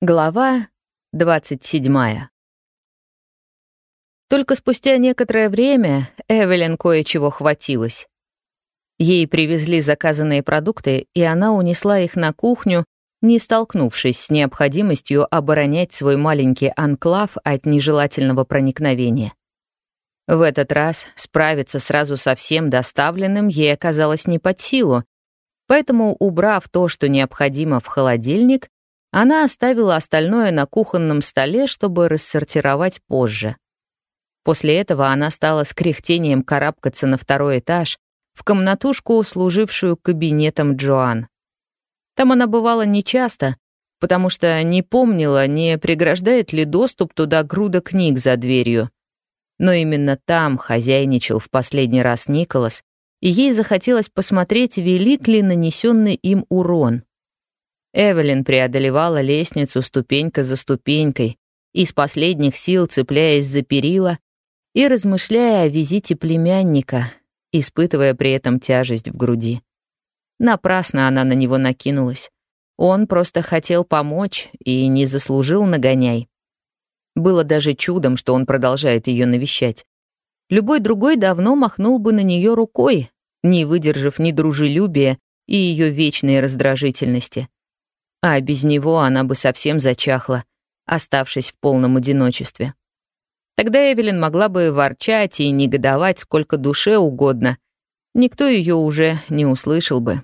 Глава 27. Только спустя некоторое время Эвелин кое-чего хватилась. Ей привезли заказанные продукты, и она унесла их на кухню, не столкнувшись с необходимостью оборонять свой маленький анклав от нежелательного проникновения. В этот раз справиться сразу со всем доставленным ей оказалось не под силу, поэтому, убрав то, что необходимо в холодильник, она оставила остальное на кухонном столе, чтобы рассортировать позже. После этого она стала с кряхтением карабкаться на второй этаж, в комнатушку, служившую кабинетом Джоан. Там она бывала нечасто, потому что не помнила, не преграждает ли доступ туда груда книг за дверью. Но именно там хозяйничал в последний раз Николас, и ей захотелось посмотреть, велик ли нанесенный им урон — Эвелин преодолевала лестницу ступенька за ступенькой, из последних сил цепляясь за перила и размышляя о визите племянника, испытывая при этом тяжесть в груди. Напрасно она на него накинулась. Он просто хотел помочь и не заслужил нагоняй. Было даже чудом, что он продолжает ее навещать. Любой другой давно махнул бы на нее рукой, не выдержав ни дружелюбия и ее вечной раздражительности а без него она бы совсем зачахла, оставшись в полном одиночестве. Тогда Эвелин могла бы ворчать и негодовать сколько душе угодно. Никто ее уже не услышал бы.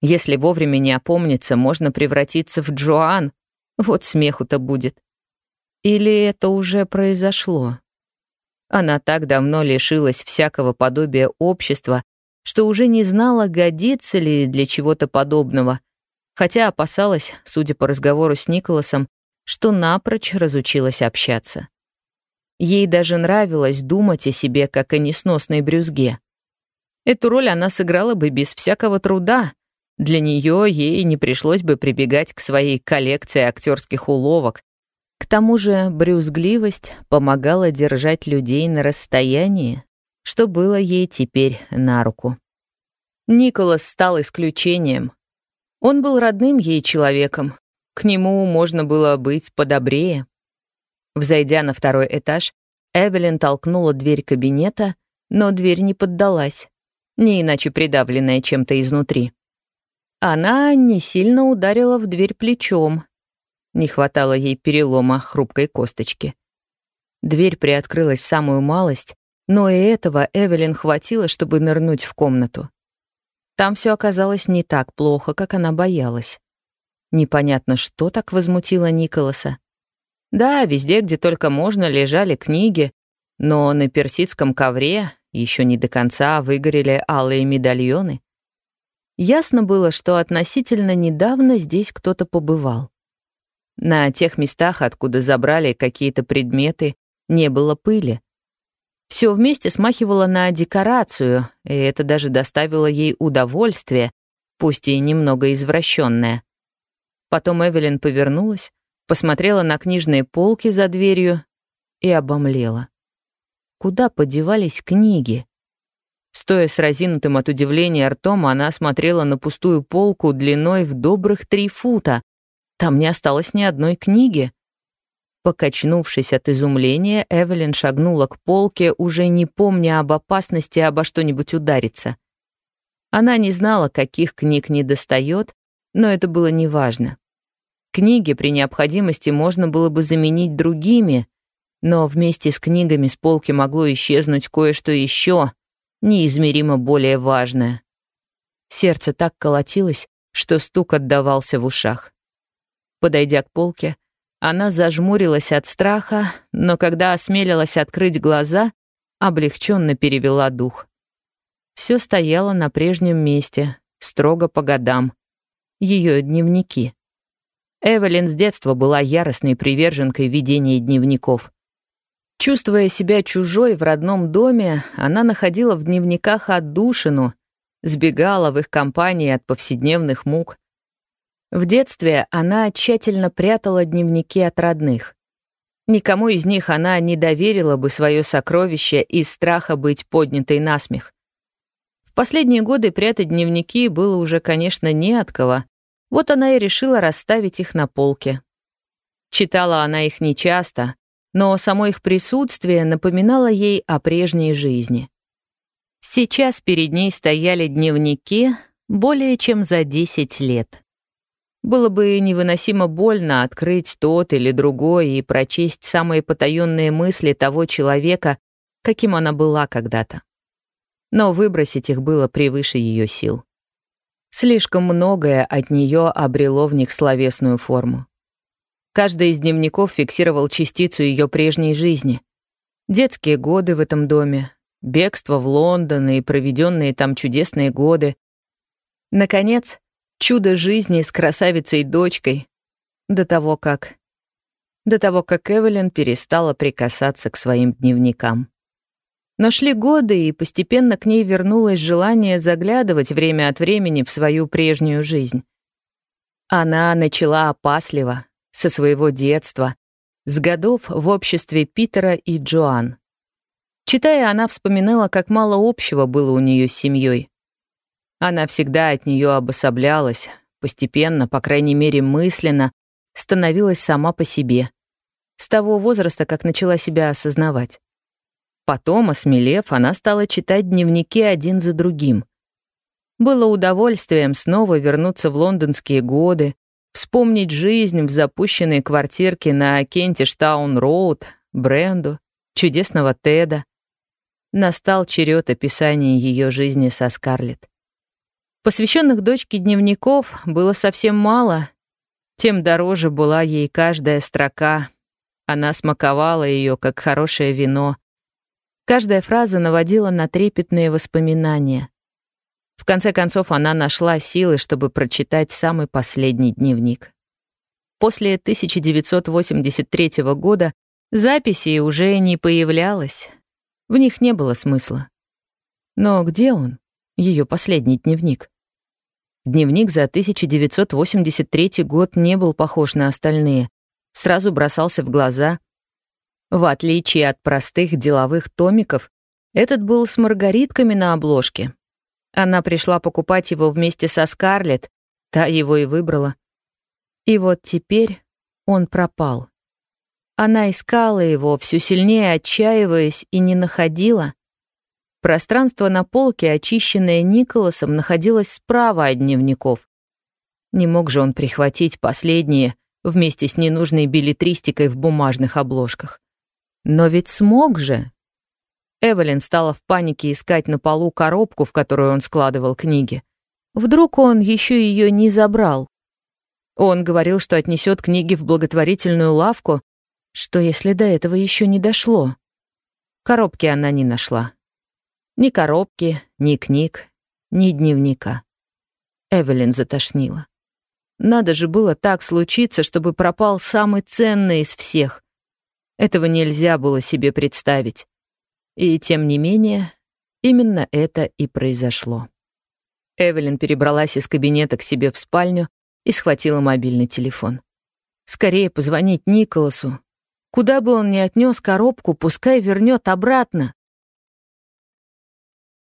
Если вовремя не опомниться, можно превратиться в Джоан. Вот смеху-то будет. Или это уже произошло? Она так давно лишилась всякого подобия общества, что уже не знала, годится ли для чего-то подобного, хотя опасалась, судя по разговору с Николасом, что напрочь разучилась общаться. Ей даже нравилось думать о себе как о несносной брюзге. Эту роль она сыграла бы без всякого труда. Для нее ей не пришлось бы прибегать к своей коллекции актерских уловок. К тому же брюзгливость помогала держать людей на расстоянии, что было ей теперь на руку. Николас стал исключением, он был родным ей человеком. К нему можно было быть подобрее. Взойдя на второй этаж, Эвелин толкнула дверь кабинета, но дверь не поддалась, не иначе придавленная чем-то изнутри. Она не сильно ударила в дверь плечом. Не хватало ей перелома хрупкой косточки. Дверь приоткрылась самую малость, но и этого Эвелин хватило, чтобы нырнуть в комнату. Там все оказалось не так плохо, как она боялась. Непонятно, что так возмутило Николаса. Да, везде, где только можно, лежали книги, но на персидском ковре еще не до конца выгорели алые медальоны. Ясно было, что относительно недавно здесь кто-то побывал. На тех местах, откуда забрали какие-то предметы, не было пыли. Все вместе смахивало на декорацию, и это даже доставило ей удовольствие, пусть и немного извращенное. Потом Эвелин повернулась, посмотрела на книжные полки за дверью и обомлела. Куда подевались книги? Стоя с разинутым от удивления ртом, она смотрела на пустую полку длиной в добрых три фута. Там не осталось ни одной книги. Покачнувшись от изумления, Эвелин шагнула к полке, уже не помня об опасности обо что-нибудь удариться. Она не знала, каких книг не достает, но это было неважно. Книги при необходимости можно было бы заменить другими, но вместе с книгами с полки могло исчезнуть кое-что еще, неизмеримо более важное. Сердце так колотилось, что стук отдавался в ушах. Подойдя к полке, она зажмурилась от страха, но когда осмелилась открыть глаза, облегченно перевела дух. Все стояло на прежнем месте, строго по годам. Ее дневники. Эвелин с детства была яростной приверженкой ведения дневников. Чувствуя себя чужой в родном доме, она находила в дневниках отдушину, сбегала в их компании от повседневных мук, в детстве она тщательно прятала дневники от родных. Никому из них она не доверила бы свое сокровище из страха быть поднятой на смех. В последние годы прятать дневники было уже, конечно, не от кого. Вот она и решила расставить их на полке. Читала она их нечасто, но само их присутствие напоминало ей о прежней жизни. Сейчас перед ней стояли дневники более чем за 10 лет. Было бы невыносимо больно открыть тот или другой и прочесть самые потаенные мысли того человека, каким она была когда-то. Но выбросить их было превыше ее сил. Слишком многое от нее обрело в них словесную форму. Каждый из дневников фиксировал частицу ее прежней жизни. Детские годы в этом доме, бегство в Лондон и проведенные там чудесные годы. Наконец, чудо жизни с красавицей-дочкой до того, как... До того, как Эвелин перестала прикасаться к своим дневникам. Но шли годы, и постепенно к ней вернулось желание заглядывать время от времени в свою прежнюю жизнь. Она начала опасливо, со своего детства, с годов в обществе Питера и Джоан. Читая, она вспоминала, как мало общего было у нее с семьей. Она всегда от нее обособлялась, постепенно, по крайней мере мысленно, становилась сама по себе. С того возраста, как начала себя осознавать. Потом, осмелев, она стала читать дневники один за другим. Было удовольствием снова вернуться в лондонские годы, вспомнить жизнь в запущенной квартирке на Кентиштаун-Роуд, Бренду, чудесного Теда. Настал черед описания ее жизни со Скарлетт. Посвященных дочке дневников было совсем мало, тем дороже была ей каждая строка. Она смаковала ее, как хорошее вино — Каждая фраза наводила на трепетные воспоминания. В конце концов, она нашла силы, чтобы прочитать самый последний дневник. После 1983 года записей уже не появлялось. В них не было смысла. Но где он, ее последний дневник? Дневник за 1983 год не был похож на остальные. Сразу бросался в глаза в отличие от простых деловых томиков, этот был с маргаритками на обложке. Она пришла покупать его вместе со Скарлетт, та его и выбрала. И вот теперь он пропал. Она искала его, все сильнее отчаиваясь, и не находила. Пространство на полке, очищенное Николасом, находилось справа от дневников. Не мог же он прихватить последние вместе с ненужной билетристикой в бумажных обложках. Но ведь смог же. Эвелин стала в панике искать на полу коробку, в которую он складывал книги. Вдруг он еще ее не забрал. Он говорил, что отнесет книги в благотворительную лавку, что если до этого еще не дошло. Коробки она не нашла. Ни коробки, ни книг, ни дневника. Эвелин затошнила. Надо же было так случиться, чтобы пропал самый ценный из всех. Этого нельзя было себе представить. И тем не менее, именно это и произошло. Эвелин перебралась из кабинета к себе в спальню и схватила мобильный телефон. Скорее позвонить Николасу. Куда бы он ни отнес коробку, пускай вернет обратно.